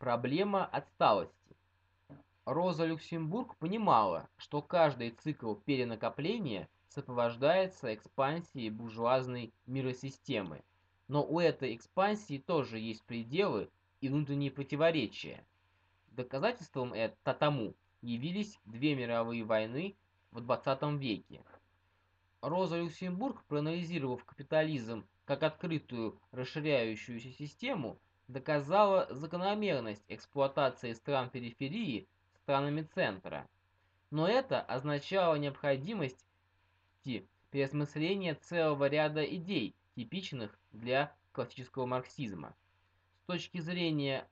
Проблема отсталости. Роза Люксембург понимала, что каждый цикл перенакопления сопровождается экспансией буржуазной миросистемы, но у этой экспансии тоже есть пределы и внутренние противоречия. Доказательством это тому явились две мировые войны в 20 веке. Роза Люксембург, проанализировав капитализм как открытую расширяющуюся систему, доказала закономерность эксплуатации стран периферии странами центра. Но это означало необходимость переосмысления целого ряда идей, типичных для классического марксизма. С точки зрения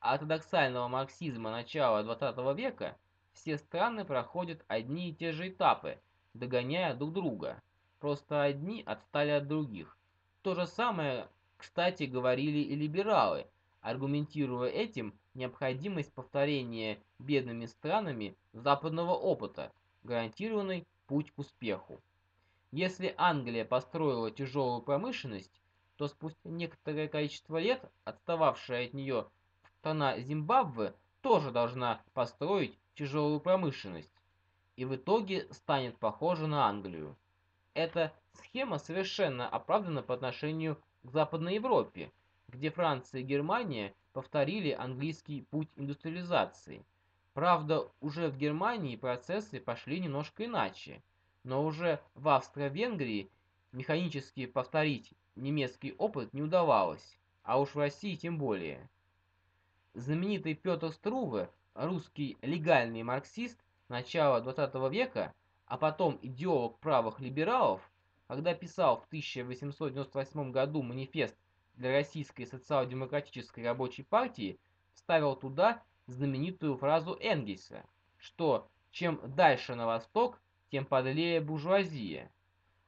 ортодоксального марксизма начала XX века, все страны проходят одни и те же этапы, догоняя друг друга. Просто одни отстали от других. То же самое, кстати, говорили и либералы, аргументируя этим необходимость повторения бедными странами западного опыта, гарантированный путь к успеху. Если Англия построила тяжелую промышленность, то спустя некоторое количество лет отстававшая от нее страна Зимбабве тоже должна построить тяжелую промышленность и в итоге станет похожа на Англию. Эта схема совершенно оправдана по отношению к Западной Европе, где Франция и Германия повторили английский путь индустриализации. Правда, уже в Германии процессы пошли немножко иначе, но уже в Австро-Венгрии механически повторить немецкий опыт не удавалось, а уж в России тем более. Знаменитый Петр Струве, русский легальный марксист начала XX века, а потом идеолог правых либералов, когда писал в 1898 году манифест для Российской социал-демократической рабочей партии, вставил туда знаменитую фразу Энгельса, что чем дальше на восток, тем подлее буржуазия.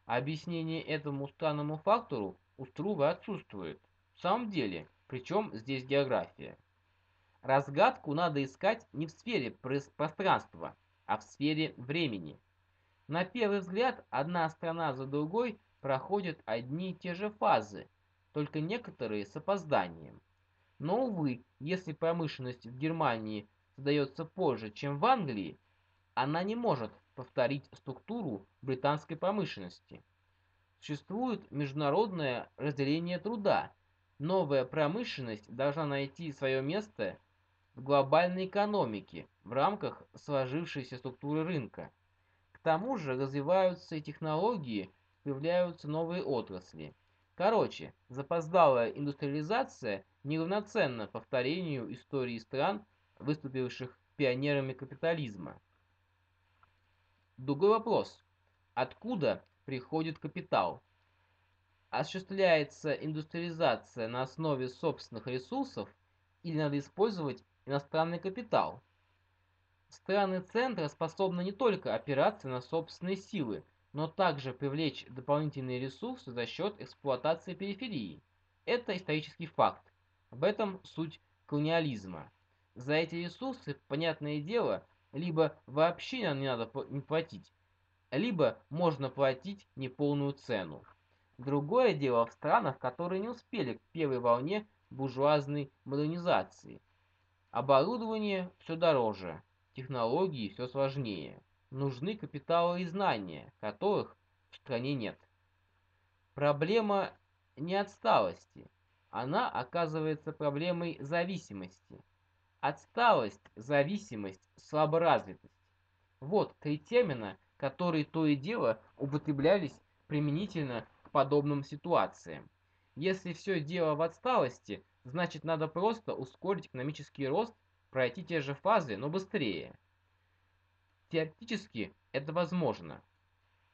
объяснение этому странному фактору у Струве отсутствует. В самом деле, причем здесь география? Разгадку надо искать не в сфере пространства, а в сфере времени. На первый взгляд, одна страна за другой проходят одни и те же фазы, только некоторые с опозданием. Но, увы, если промышленность в Германии создается позже, чем в Англии, она не может повторить структуру британской промышленности. Существует международное разделение труда. Новая промышленность должна найти свое место в глобальной экономике в рамках сложившейся структуры рынка. Тому же развиваются и технологии, появляются новые отрасли. Короче, запоздалая индустриализация неравноценна повторению истории стран, выступивших пионерами капитализма. Другой вопрос. Откуда приходит капитал? Осуществляется индустриализация на основе собственных ресурсов или надо использовать иностранный капитал? Страны центра способны не только опираться на собственные силы, но также привлечь дополнительные ресурсы за счет эксплуатации периферии. Это исторический факт. В этом суть колониализма. За эти ресурсы, понятное дело, либо вообще не надо платить, либо можно платить неполную цену. Другое дело в странах, которые не успели к первой волне буржуазной модернизации. Оборудование все дороже, технологии все сложнее. Нужны капиталы и знания, которых в стране нет. Проблема не отсталости. Она оказывается проблемой зависимости – Отсталость, зависимость, слаборазвитость. Вот три термина, которые то и дело употреблялись применительно к подобным ситуациям. Если все дело в отсталости, значит надо просто ускорить экономический рост, пройти те же фазы, но быстрее. Теоретически это возможно.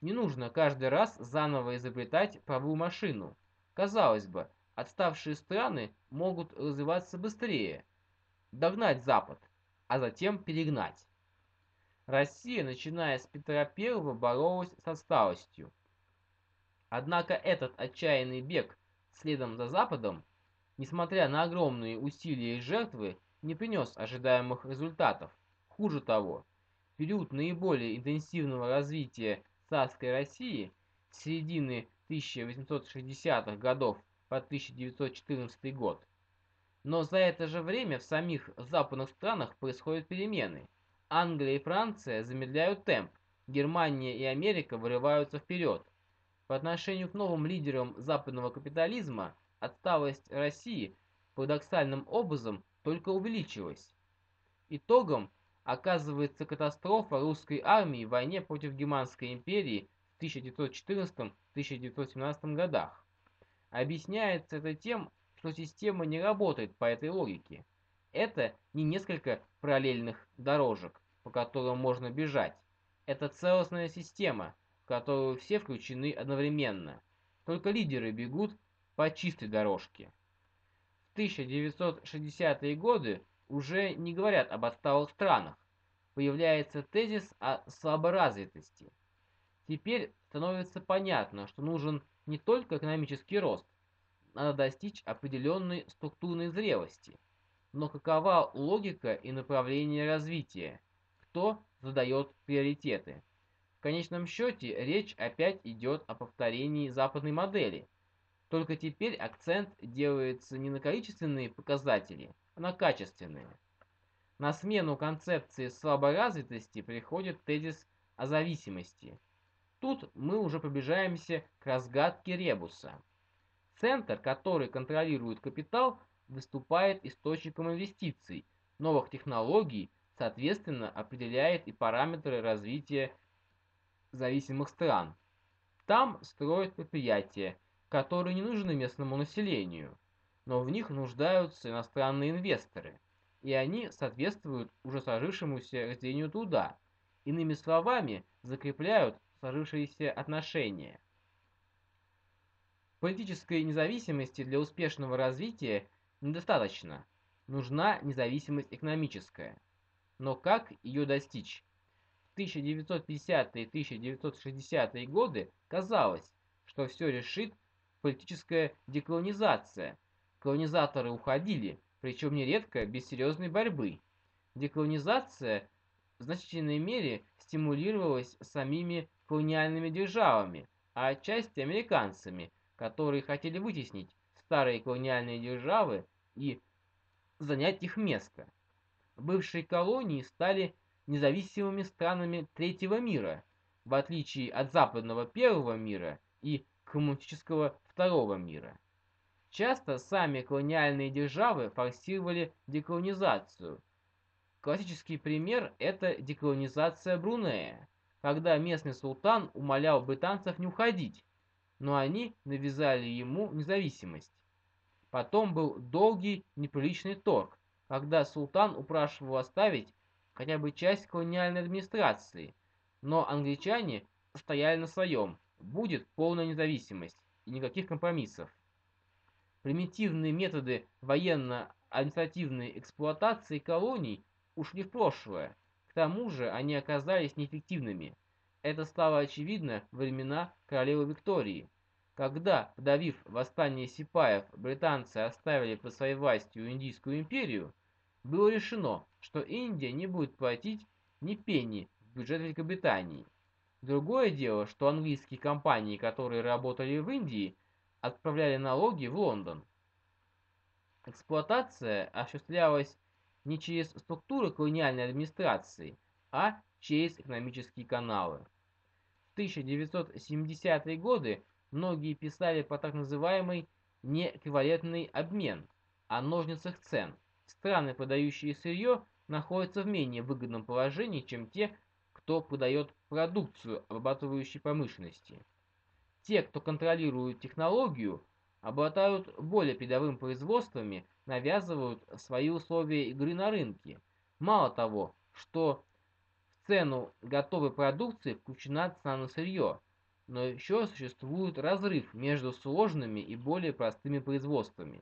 Не нужно каждый раз заново изобретать правую машину. Казалось бы, отставшие страны могут развиваться быстрее, догнать Запад, а затем перегнать. Россия, начиная с Петра I, боролась со сталостью. Однако этот отчаянный бег следом за Западом, несмотря на огромные усилия и жертвы, не принес ожидаемых результатов. Хуже того, период наиболее интенсивного развития царской России с середины 1860-х годов по 1914 год Но за это же время в самих западных странах происходят перемены. Англия и Франция замедляют темп, Германия и Америка вырываются вперед. По отношению к новым лидерам западного капитализма отсталость России парадоксальным образом только увеличилась. Итогом оказывается катастрофа русской армии в войне против Германской империи в 1914-1917 годах. Объясняется это тем, что система не работает по этой логике. Это не несколько параллельных дорожек, по которым можно бежать. Это целостная система, в которую все включены одновременно. Только лидеры бегут по чистой дорожке. В 1960-е годы уже не говорят об отсталых странах. Появляется тезис о слаборазвитости. Теперь становится понятно, что нужен не только экономический рост, надо достичь определенной структурной зрелости. Но какова логика и направление развития? Кто задает приоритеты? В конечном счете речь опять идет о повторении западной модели. Только теперь акцент делается не на количественные показатели, а на качественные. На смену концепции слаборазвитости приходит тезис о зависимости. Тут мы уже побежаемся к разгадке ребуса. Центр, который контролирует капитал, выступает источником инвестиций, новых технологий, соответственно определяет и параметры развития зависимых стран. Там строят предприятия, которые не нужны местному населению, но в них нуждаются иностранные инвесторы, и они соответствуют уже сложившемуся разделению труда, иными словами, закрепляют сложившиеся отношения. Политической независимости для успешного развития недостаточно. Нужна независимость экономическая. Но как ее достичь? В 1950-е и 1960-е годы казалось, что все решит политическая деколонизация. Колонизаторы уходили, причем нередко без серьезной борьбы. Деколонизация в значительной мере стимулировалась самими колониальными державами, а отчасти американцами, которые хотели вытеснить старые колониальные державы и занять их место. Бывшие колонии стали независимыми странами третьего мира, в отличие от западного первого мира и коммунистического второго мира. Часто сами колониальные державы форсировали деколонизацию. Классический пример – это деколонизация Брунея, когда местный султан умолял британцев не уходить, но они навязали ему независимость. Потом был долгий неприличный торг, когда султан упрашивал оставить хотя бы часть колониальной администрации, но англичане стояли на своем, будет полная независимость и никаких компромиссов. Примитивные методы военно-административной эксплуатации колоний ушли в прошлое, к тому же они оказались неэффективными – это стало очевидно во времена королевы Виктории, когда, подавив восстание сипаев, британцы оставили под своей властью Индийскую империю, было решено, что Индия не будет платить ни пенни в бюджет Великобритании. Другое дело, что английские компании, которые работали в Индии, отправляли налоги в Лондон. Эксплуатация осуществлялась не через структуры колониальной администрации, а через экономические каналы. В 1970-е годы многие писали про так называемый неэквивалентный обмен, о ножницах цен. Страны, продающие сырье, находятся в менее выгодном положении, чем те, кто продает продукцию обрабатывающей промышленности. Те, кто контролирует технологию, обладают более передовым производствами, навязывают свои условия игры на рынке. Мало того, что цену готовой продукции включена цена на сырье, но еще существует разрыв между сложными и более простыми производствами.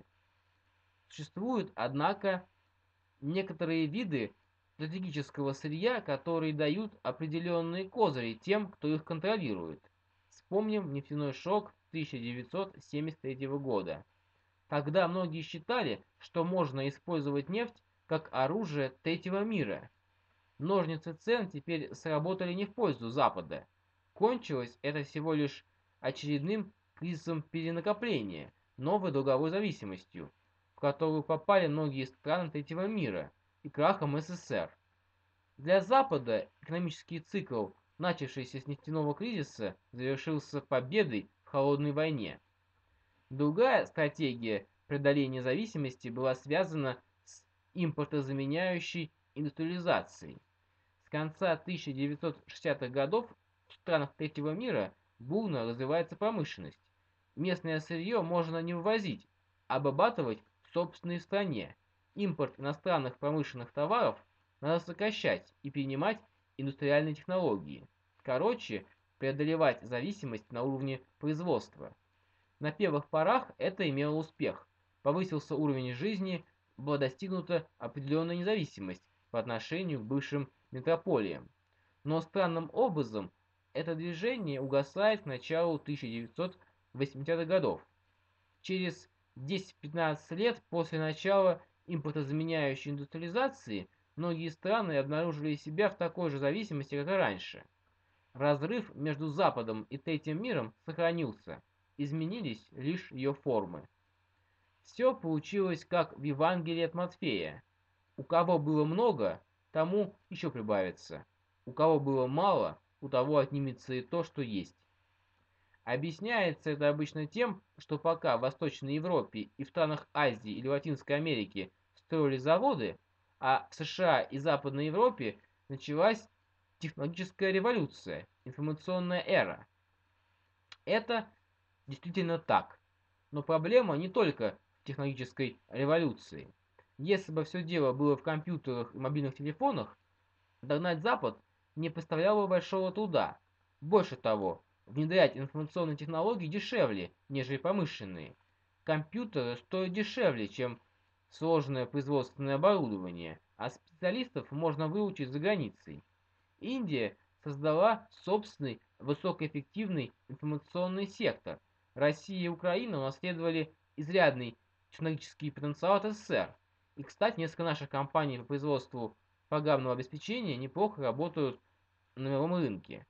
Существуют, однако, некоторые виды стратегического сырья, которые дают определенные козыри тем, кто их контролирует. Вспомним нефтяной шок 1973 года. Тогда многие считали, что можно использовать нефть как оружие третьего мира – Ножницы цен теперь сработали не в пользу Запада. Кончилось это всего лишь очередным кризисом перенакопления, новой долговой зависимостью. в которую попали многие страны третьего мира, и крахом СССР. Для Запада экономический цикл, начавшийся с нефтяного кризиса, завершился победой в холодной войне. Другая стратегия преодоления зависимости была связана с импортозаменяющей индустриализацией. С конца 1960-х годов в странах третьего мира бурно развивается промышленность. Местное сырье можно не ввозить, а обрабатывать в собственной стране. Импорт иностранных промышленных товаров надо сокращать и принимать индустриальные технологии. Короче, преодолевать зависимость на уровне производства. На первых порах это имело успех. Повысился уровень жизни, была достигнута определенная независимость по отношению к бывшим метрополиям. Но странным образом это движение угасает к началу 1980-х годов. Через 10-15 лет после начала импортозаменяющей индустриализации многие страны обнаружили себя в такой же зависимости, как и раньше. Разрыв между Западом и Третьим миром сохранился, изменились лишь ее формы. Все получилось как в Евангелии от Матфея. У кого было много, тому еще прибавится. У кого было мало, у того отнимется и то, что есть. Объясняется это обычно тем, что пока в Восточной Европе и в странах Азии или Латинской Америки строили заводы, а в США и Западной Европе началась технологическая революция, информационная эра. Это действительно так. Но проблема не только в технологической революции. Если бы все дело было в компьютерах и мобильных телефонах, догнать Запад не представляло большого труда. Больше того, внедрять информационные технологии дешевле, нежели промышленные. Компьютеры стоят дешевле, чем сложное производственное оборудование, а специалистов можно выучить за границей. Индия создала собственный высокоэффективный информационный сектор. Россия и Украина унаследовали изрядный технологический потенциал от СССР. И, кстати, несколько наших компаний по производству программного обеспечения неплохо работают на мировом рынке.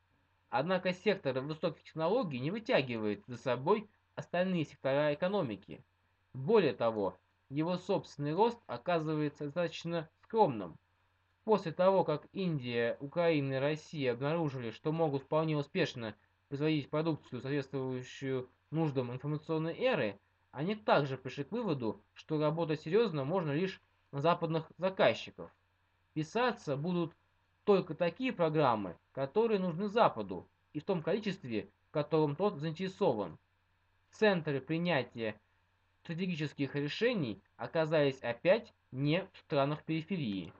Однако сектор высоких технологий не вытягивает за собой остальные сектора экономики. Более того, его собственный рост оказывается достаточно скромным. После того, как Индия, Украина и Россия обнаружили, что могут вполне успешно производить продукцию, соответствующую нуждам информационной эры, они также пришли к выводу, что работать серьезно можно лишь на западных заказчиков. Писаться будут только такие программы, которые нужны Западу, и в том количестве, в котором тот заинтересован. Центры принятия стратегических решений оказались опять не в странах периферии.